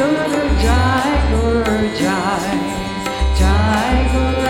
Jai, Jai Jai.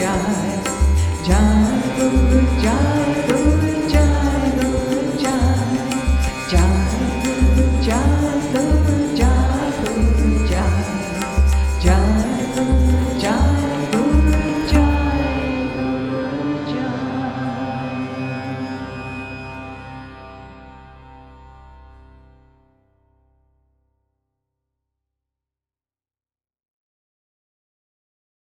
जाए जाए तुम